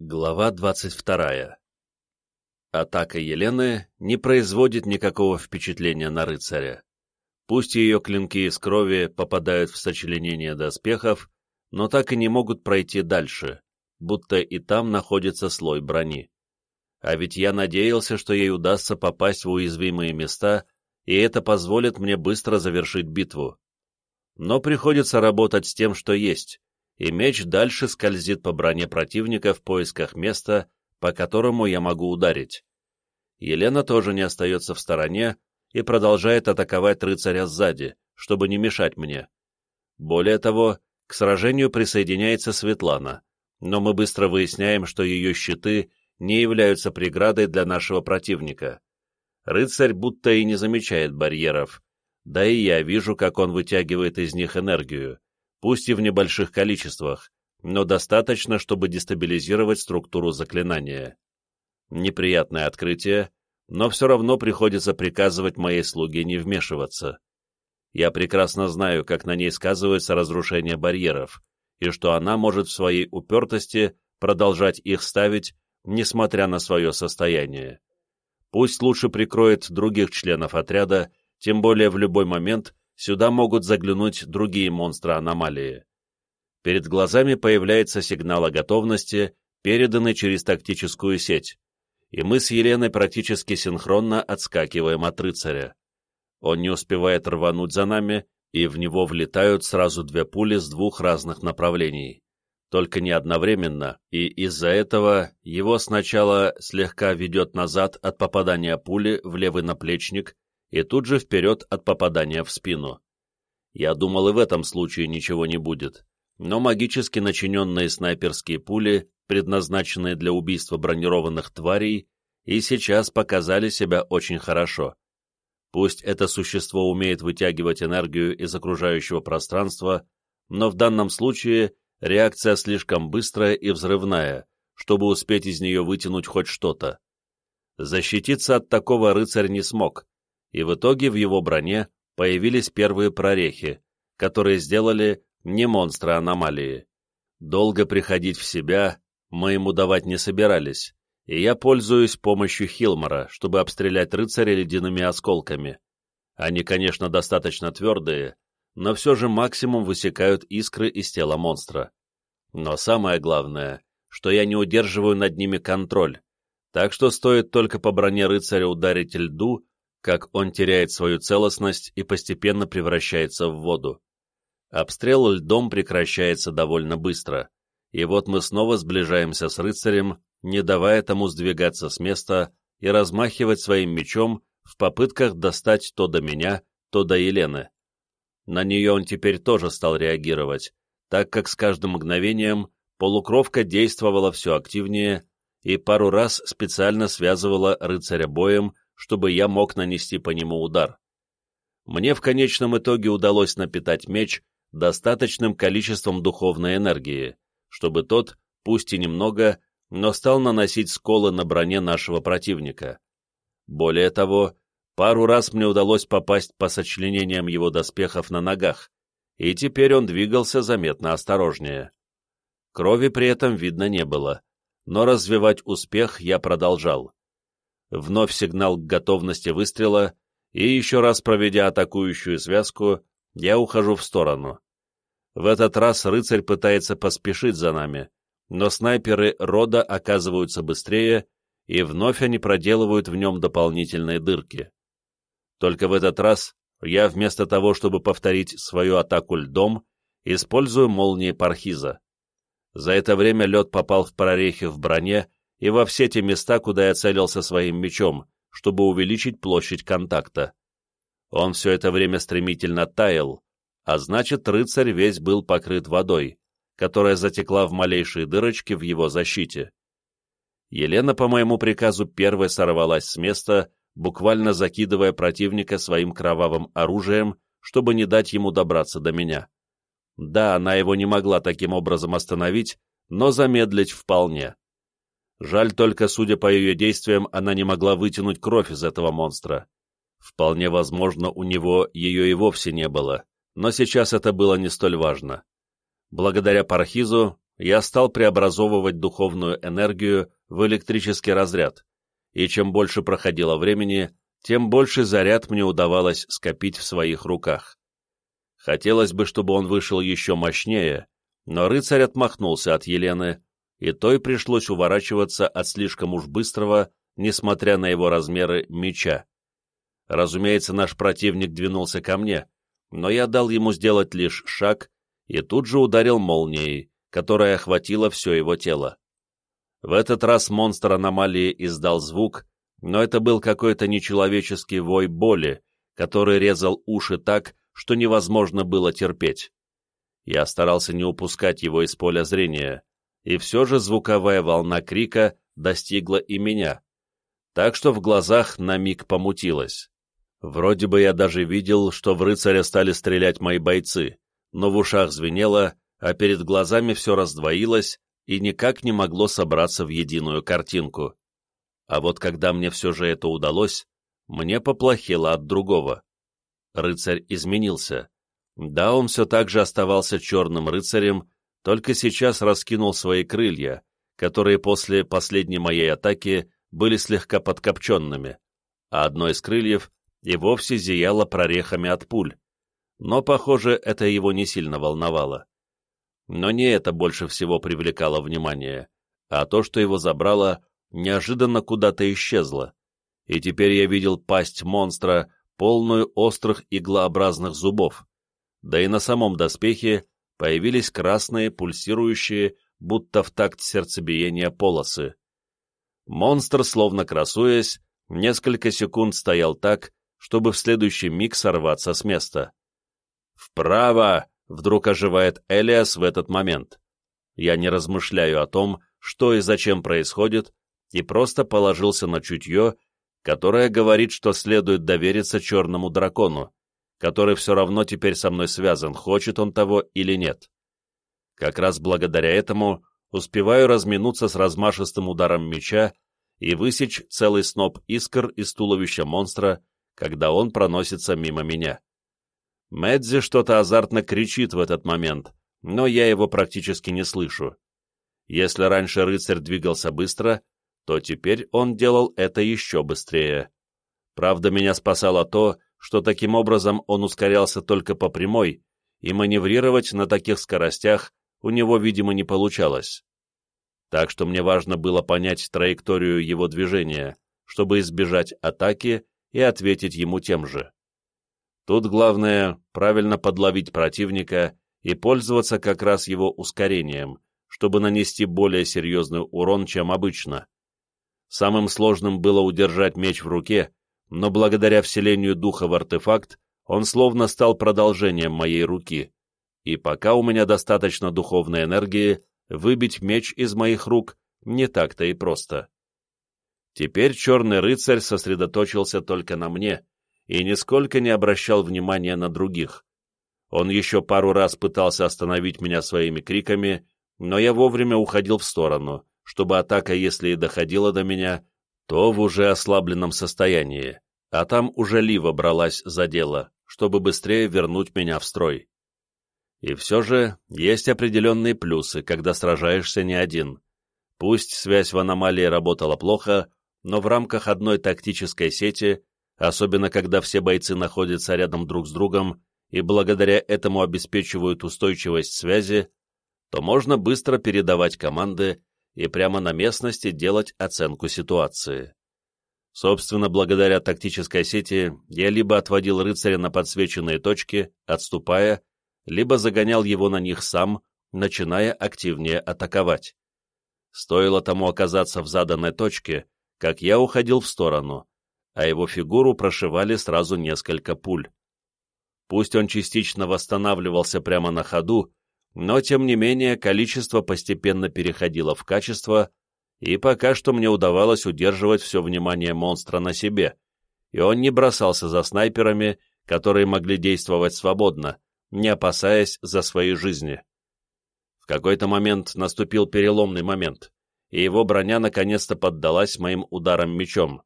Глава 22. Атака Елены не производит никакого впечатления на рыцаря. Пусть ее клинки из крови попадают в сочленение доспехов, но так и не могут пройти дальше, будто и там находится слой брони. А ведь я надеялся, что ей удастся попасть в уязвимые места, и это позволит мне быстро завершить битву. Но приходится работать с тем, что есть, и меч дальше скользит по броне противника в поисках места, по которому я могу ударить. Елена тоже не остается в стороне и продолжает атаковать рыцаря сзади, чтобы не мешать мне. Более того, к сражению присоединяется Светлана, но мы быстро выясняем, что ее щиты не являются преградой для нашего противника. Рыцарь будто и не замечает барьеров, да и я вижу, как он вытягивает из них энергию пусть и в небольших количествах, но достаточно, чтобы дестабилизировать структуру заклинания. Неприятное открытие, но все равно приходится приказывать моей слуге не вмешиваться. Я прекрасно знаю, как на ней сказывается разрушение барьеров, и что она может в своей упертости продолжать их ставить, несмотря на свое состояние. Пусть лучше прикроет других членов отряда, тем более в любой момент сюда могут заглянуть другие монстры аномалии. Перед глазами появляется сигнал о готовности, переданный через тактическую сеть, и мы с Еленой практически синхронно отскакиваем от рыцаря. Он не успевает рвануть за нами, и в него влетают сразу две пули с двух разных направлений. Только не одновременно, и из-за этого его сначала слегка ведет назад от попадания пули в левый наплечник, и тут же вперед от попадания в спину. Я думал, и в этом случае ничего не будет, но магически начиненные снайперские пули, предназначенные для убийства бронированных тварей, и сейчас показали себя очень хорошо. Пусть это существо умеет вытягивать энергию из окружающего пространства, но в данном случае реакция слишком быстрая и взрывная, чтобы успеть из нее вытянуть хоть что-то. Защититься от такого рыцарь не смог, и в итоге в его броне появились первые прорехи, которые сделали не монстры аномалии. Долго приходить в себя мы ему давать не собирались, и я пользуюсь помощью Хилмора, чтобы обстрелять рыцаря ледяными осколками. Они, конечно, достаточно твердые, но все же максимум высекают искры из тела монстра. Но самое главное, что я не удерживаю над ними контроль, так что стоит только по броне рыцаря ударить льду, как он теряет свою целостность и постепенно превращается в воду. Обстрел льдом прекращается довольно быстро, и вот мы снова сближаемся с рыцарем, не давая тому сдвигаться с места и размахивать своим мечом в попытках достать то до меня, то до Елены. На нее он теперь тоже стал реагировать, так как с каждым мгновением полукровка действовала все активнее и пару раз специально связывала рыцаря боем чтобы я мог нанести по нему удар. Мне в конечном итоге удалось напитать меч достаточным количеством духовной энергии, чтобы тот, пусть и немного, но стал наносить сколы на броне нашего противника. Более того, пару раз мне удалось попасть по сочленениям его доспехов на ногах, и теперь он двигался заметно осторожнее. Крови при этом видно не было, но развивать успех я продолжал вновь сигнал к готовности выстрела, и еще раз проведя атакующую связку, я ухожу в сторону. В этот раз рыцарь пытается поспешить за нами, но снайперы рода оказываются быстрее, и вновь они проделывают в нем дополнительные дырки. Только в этот раз я вместо того, чтобы повторить свою атаку льдом, использую молнии Пархиза. За это время лед попал в прорехи в броне, и во все те места, куда я целился своим мечом, чтобы увеличить площадь контакта. Он все это время стремительно таял, а значит, рыцарь весь был покрыт водой, которая затекла в малейшие дырочки в его защите. Елена по моему приказу первой сорвалась с места, буквально закидывая противника своим кровавым оружием, чтобы не дать ему добраться до меня. Да, она его не могла таким образом остановить, но замедлить вполне. Жаль только, судя по ее действиям, она не могла вытянуть кровь из этого монстра. Вполне возможно, у него ее и вовсе не было, но сейчас это было не столь важно. Благодаря Пархизу я стал преобразовывать духовную энергию в электрический разряд, и чем больше проходило времени, тем больше заряд мне удавалось скопить в своих руках. Хотелось бы, чтобы он вышел еще мощнее, но рыцарь отмахнулся от Елены, и той пришлось уворачиваться от слишком уж быстрого, несмотря на его размеры, меча. Разумеется, наш противник двинулся ко мне, но я дал ему сделать лишь шаг и тут же ударил молнией, которая охватила все его тело. В этот раз монстр аномалии издал звук, но это был какой-то нечеловеческий вой боли, который резал уши так, что невозможно было терпеть. Я старался не упускать его из поля зрения, и все же звуковая волна крика достигла и меня, так что в глазах на миг помутилось. Вроде бы я даже видел, что в рыцаря стали стрелять мои бойцы, но в ушах звенело, а перед глазами все раздвоилось и никак не могло собраться в единую картинку. А вот когда мне все же это удалось, мне поплохело от другого. Рыцарь изменился. Да, он все так же оставался черным рыцарем, только сейчас раскинул свои крылья, которые после последней моей атаки были слегка подкопченными, а одно из крыльев и вовсе зияло прорехами от пуль. Но, похоже, это его не сильно волновало. Но не это больше всего привлекало внимание, а то, что его забрало, неожиданно куда-то исчезло. И теперь я видел пасть монстра, полную острых иглообразных зубов. Да и на самом доспехе появились красные, пульсирующие, будто в такт сердцебиения полосы. Монстр, словно красуясь, несколько секунд стоял так, чтобы в следующий миг сорваться с места. «Вправо!» — вдруг оживает Элиас в этот момент. Я не размышляю о том, что и зачем происходит, и просто положился на чутье, которое говорит, что следует довериться черному дракону, который все равно теперь со мной связан, хочет он того или нет. Как раз благодаря этому успеваю разминуться с размашистым ударом меча и высечь целый сноп искр из туловища монстра, когда он проносится мимо меня. Мэдзи что-то азартно кричит в этот момент, но я его практически не слышу. Если раньше рыцарь двигался быстро, то теперь он делал это еще быстрее. Правда, меня спасало то, что таким образом он ускорялся только по прямой, и маневрировать на таких скоростях у него, видимо, не получалось. Так что мне важно было понять траекторию его движения, чтобы избежать атаки и ответить ему тем же. Тут главное правильно подловить противника и пользоваться как раз его ускорением, чтобы нанести более серьезный урон, чем обычно. Самым сложным было удержать меч в руке, но благодаря вселению духа в артефакт он словно стал продолжением моей руки, и пока у меня достаточно духовной энергии, выбить меч из моих рук не так-то и просто. Теперь черный рыцарь сосредоточился только на мне и нисколько не обращал внимания на других. Он еще пару раз пытался остановить меня своими криками, но я вовремя уходил в сторону, чтобы атака, если и доходила до меня, то в уже ослабленном состоянии, а там уже Лива бралась за дело, чтобы быстрее вернуть меня в строй. И все же есть определенные плюсы, когда сражаешься не один. Пусть связь в аномалии работала плохо, но в рамках одной тактической сети, особенно когда все бойцы находятся рядом друг с другом и благодаря этому обеспечивают устойчивость связи, то можно быстро передавать команды и прямо на местности делать оценку ситуации. Собственно, благодаря тактической сети я либо отводил рыцаря на подсвеченные точки, отступая, либо загонял его на них сам, начиная активнее атаковать. Стоило тому оказаться в заданной точке, как я уходил в сторону, а его фигуру прошивали сразу несколько пуль. Пусть он частично восстанавливался прямо на ходу, но тем не менее количество постепенно переходило в качество, и пока что мне удавалось удерживать все внимание монстра на себе, и он не бросался за снайперами, которые могли действовать свободно, не опасаясь за свои жизни. В какой-то момент наступил переломный момент и его броня наконец-то поддалась моим ударам мечом,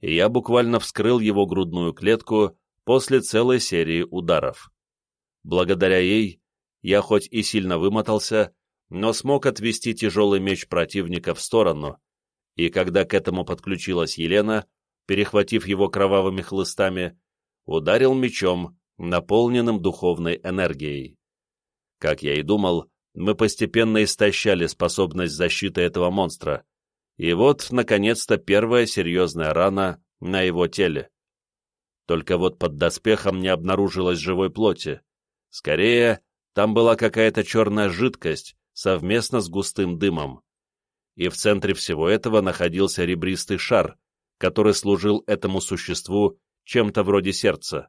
и я буквально вскрыл его грудную клетку после целой серии ударов. Благодаря ей я хоть и сильно вымотался, но смог отвести тяжелый меч противника в сторону, и когда к этому подключилась Елена, перехватив его кровавыми хлыстами, ударил мечом, наполненным духовной энергией. Как я и думал, мы постепенно истощали способность защиты этого монстра, и вот, наконец-то, первая серьезная рана на его теле. Только вот под доспехом не обнаружилось живой плоти. Скорее, там была какая-то черная жидкость совместно с густым дымом. И в центре всего этого находился ребристый шар, который служил этому существу чем-то вроде сердца.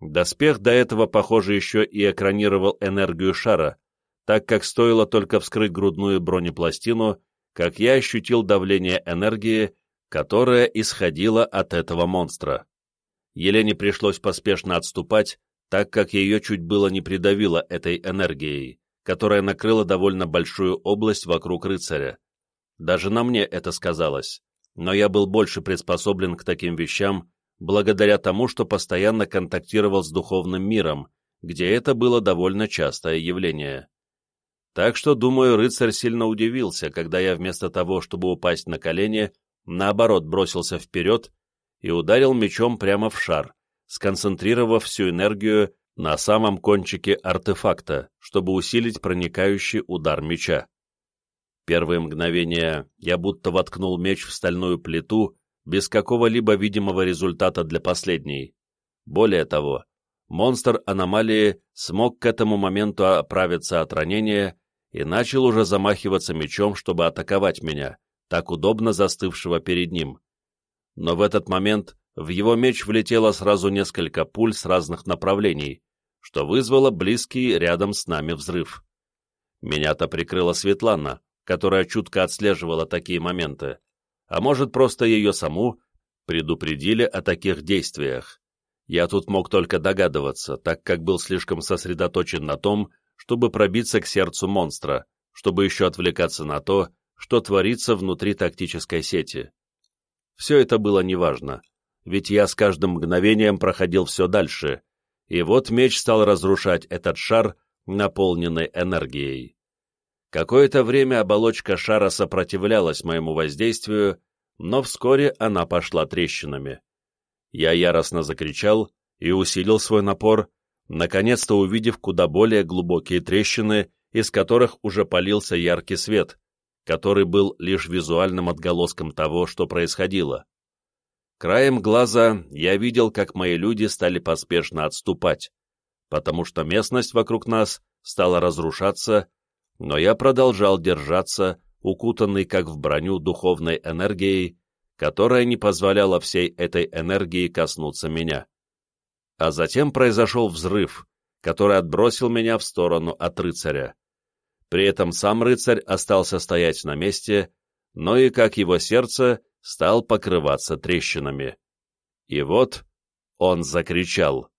Доспех до этого, похоже, еще и экранировал энергию шара, так как стоило только вскрыть грудную бронепластину, как я ощутил давление энергии, которое исходило от этого монстра. Елене пришлось поспешно отступать, так как ее чуть было не придавило этой энергией, которая накрыла довольно большую область вокруг рыцаря. Даже на мне это сказалось, но я был больше приспособлен к таким вещам, благодаря тому, что постоянно контактировал с духовным миром, где это было довольно частое явление. Так что, думаю, рыцарь сильно удивился, когда я вместо того, чтобы упасть на колени, наоборот бросился вперед и ударил мечом прямо в шар, сконцентрировав всю энергию на самом кончике артефакта, чтобы усилить проникающий удар меча. Первые мгновения я будто воткнул меч в стальную плиту, без какого-либо видимого результата для последней. Более того, монстр аномалии смог к этому моменту оправиться от ранения и начал уже замахиваться мечом, чтобы атаковать меня, так удобно застывшего перед ним. Но в этот момент в его меч влетело сразу несколько пуль с разных направлений, что вызвало близкий рядом с нами взрыв. Меня-то прикрыла Светлана, которая чутко отслеживала такие моменты, а может, просто ее саму предупредили о таких действиях. Я тут мог только догадываться, так как был слишком сосредоточен на том, чтобы пробиться к сердцу монстра, чтобы еще отвлекаться на то, что творится внутри тактической сети. Все это было неважно, ведь я с каждым мгновением проходил все дальше, и вот меч стал разрушать этот шар, наполненный энергией. Какое-то время оболочка шара сопротивлялась моему воздействию, но вскоре она пошла трещинами. Я яростно закричал и усилил свой напор, наконец-то увидев куда более глубокие трещины, из которых уже полился яркий свет, который был лишь визуальным отголоском того, что происходило. Краем глаза я видел, как мои люди стали поспешно отступать, потому что местность вокруг нас стала разрушаться, но я продолжал держаться, укутанный как в броню духовной энергией, которая не позволяла всей этой энергии коснуться меня. А затем произошел взрыв, который отбросил меня в сторону от рыцаря. При этом сам рыцарь остался стоять на месте, но и, как его сердце, стал покрываться трещинами. И вот он закричал.